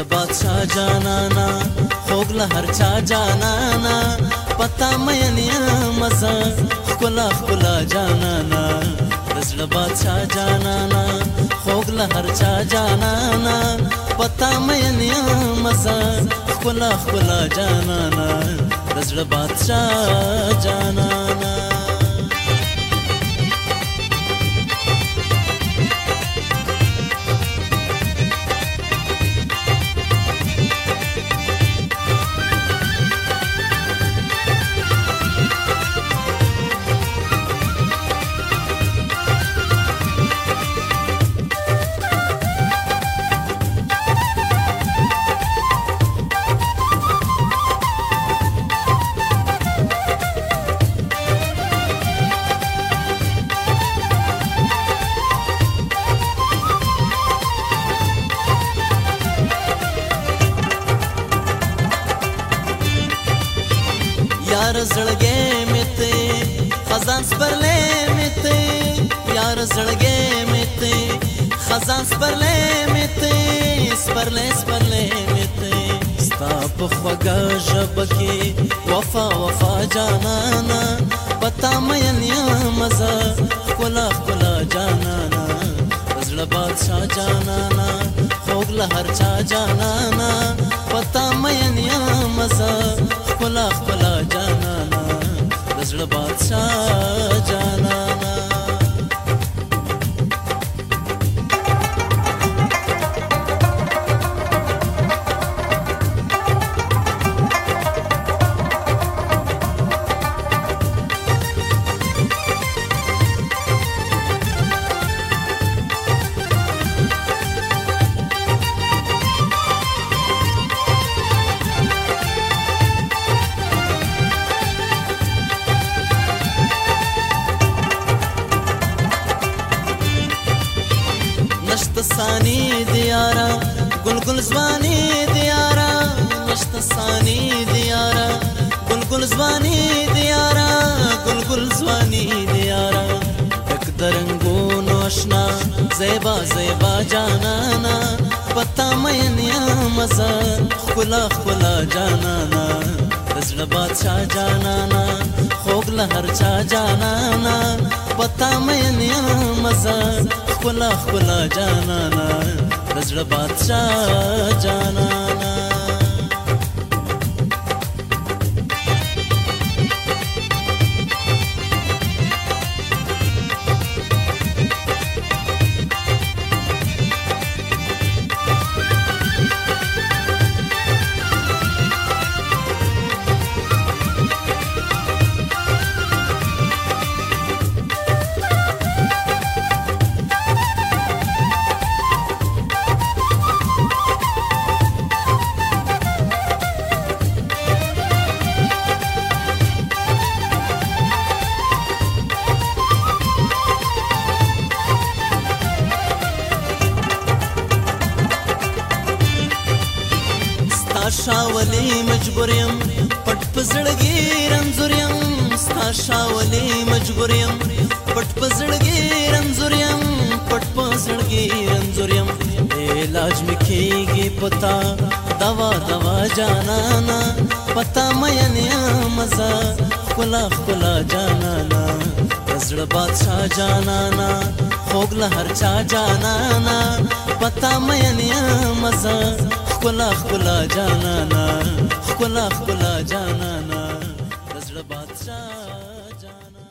د بادشاہ جانانا خوګ له هر چا جانانا پتا مې نه مزه خلا خلا جانانا زړه بادشاہ جانانا خوګ له هر چا جانانا پتا مې نه مزه خلا خلا جانانا زړه بادشاہ جانانا یار زړګې مې ته خزان سپرلې مې ته یار زړګې مې ته خزان سپرلې مې ته سپرلې سپرلې مې ته ستا په خوږه ژبه کې وفا وفا جانانا پتا مې نه مزه کولا کولا جانانا زړه بادشاہ جانانا خوګ له هر چا جانانا پتا مې نه مزه 上。ثانی دیارا گلگل زوانی دیارا مشت ثانی دیارا گلگل زوانی دیارا گلگل زوانی دیارا تک درنگو نوشنا زیبا زیبا جانانا پتا مینیا مزا خلا خلا جانانا زړه بادشاہ جانانا خوګ لهر چا جانانا پتا مینیا مزا خپل خپل جانانا زړه بادشاہ جانانا ستا شاولې مجبور يم پټ پزړګي رنزور يم ستا شاولې مجبور يم پټ پزړګي رنزور يم پټ پزړګي رنزور يم علاج مکیږي پتا دوا دوا جانانا پتا مې نه مزه خلا خلا جانانا زړه بادشاہ جانانا خوګله هر چا جانانا پتا مې نه مزه خپل خپل جانانا خپل خپل جانانا زړه بادشاہ جانا